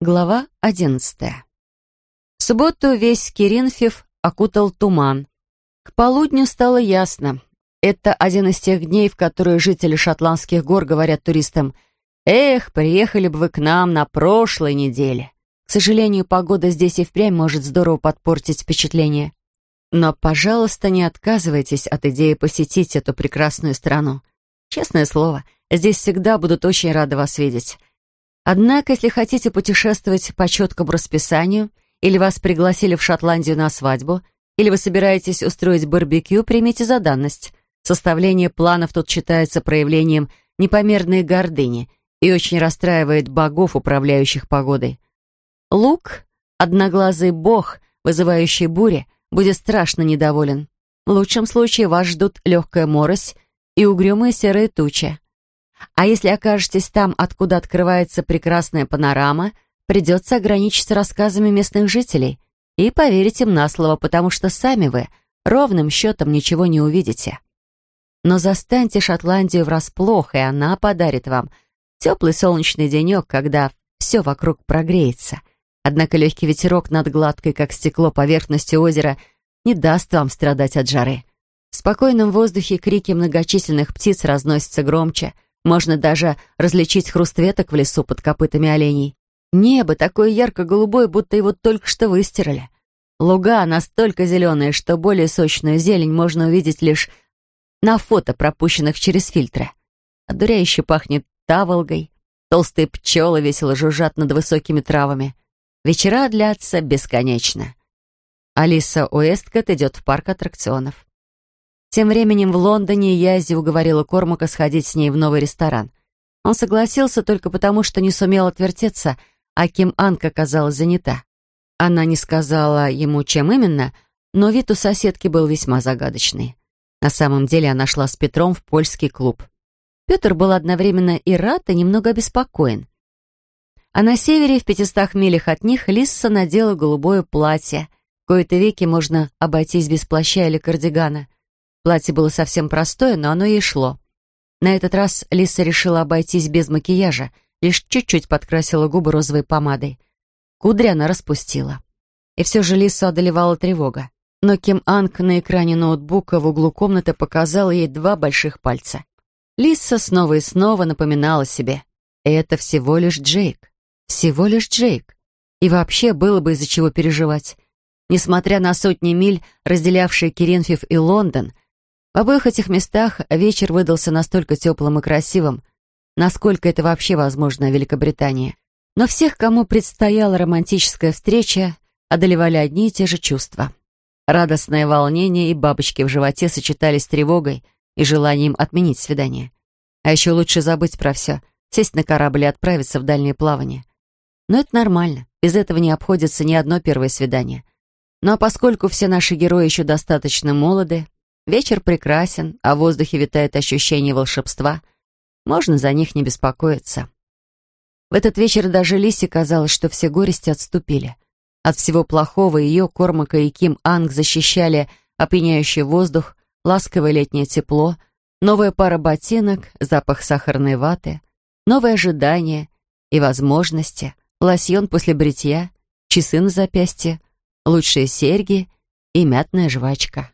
Глава одиннадцатая. В субботу весь Киринфев окутал туман. К полудню стало ясно. Это один из тех дней, в которые жители шотландских гор говорят туристам «Эх, приехали бы вы к нам на прошлой неделе». К сожалению, погода здесь и впрямь может здорово подпортить впечатление. Но, пожалуйста, не отказывайтесь от идеи посетить эту прекрасную страну. Честное слово, здесь всегда будут очень рады вас видеть. Однако, если хотите путешествовать по четкому расписанию, или вас пригласили в Шотландию на свадьбу, или вы собираетесь устроить барбекю, примите за данность. Составление планов тут считается проявлением непомерной гордыни и очень расстраивает богов, управляющих погодой. Лук, одноглазый бог, вызывающий бури, будет страшно недоволен. В лучшем случае вас ждут легкая морось и угрюмые серые тучи. А если окажетесь там, откуда открывается прекрасная панорама, придется ограничиться рассказами местных жителей и поверить им на слово, потому что сами вы ровным счетом ничего не увидите. Но застаньте Шотландию врасплох, и она подарит вам теплый солнечный денек, когда все вокруг прогреется. Однако легкий ветерок над гладкой, как стекло, поверхностью озера не даст вам страдать от жары. В спокойном воздухе крики многочисленных птиц разносятся громче, можно даже различить хруст веток в лесу под копытами оленей. Небо такое ярко-голубое, будто его только что выстирали. Луга настолько зеленые, что более сочную зелень можно увидеть лишь на фото, пропущенных через фильтры. Одуряюще пахнет таволгой, толстые пчелы весело жужжат над высокими травами. Вечера длятся бесконечно. Алиса Уэсткот идет в парк аттракционов. Тем временем в Лондоне Язи уговорила Кормака сходить с ней в новый ресторан. Он согласился только потому, что не сумел отвертеться, а Ким Анка оказалась занята. Она не сказала ему, чем именно, но вид у соседки был весьма загадочный. На самом деле она шла с Петром в польский клуб. Петр был одновременно и рад, и немного обеспокоен. А на севере, в пятистах милях от них, Лисса надела голубое платье. В кои-то веки можно обойтись без плаща или кардигана. Платье было совсем простое, но оно ей шло. На этот раз Лиса решила обойтись без макияжа, лишь чуть-чуть подкрасила губы розовой помадой. Кудри она распустила. И все же Лису одолевала тревога. Но Ким Анг на экране ноутбука в углу комнаты показала ей два больших пальца. Лиса снова и снова напоминала себе. Это всего лишь Джейк. Всего лишь Джейк. И вообще было бы из-за чего переживать. Несмотря на сотни миль, разделявшие Керенфев и Лондон, в обоих этих местах вечер выдался настолько теплым и красивым, насколько это вообще возможно в Великобритании. Но всех, кому предстояла романтическая встреча, одолевали одни и те же чувства. Радостное волнение и бабочки в животе сочетались с тревогой и желанием отменить свидание. А еще лучше забыть про все, сесть на корабль и отправиться в дальнее плавание. Но это нормально, без этого не обходится ни одно первое свидание. Ну а поскольку все наши герои еще достаточно молоды, Вечер прекрасен, а в воздухе витает ощущение волшебства. Можно за них не беспокоиться. В этот вечер даже Лисе казалось, что все горести отступили. От всего плохого ее, Кормака и Ким Анг защищали опьяняющий воздух, ласковое летнее тепло, новая пара ботинок, запах сахарной ваты, новое ожидание и возможности, лосьон после бритья, часы на запястье, лучшие серьги и мятная жвачка.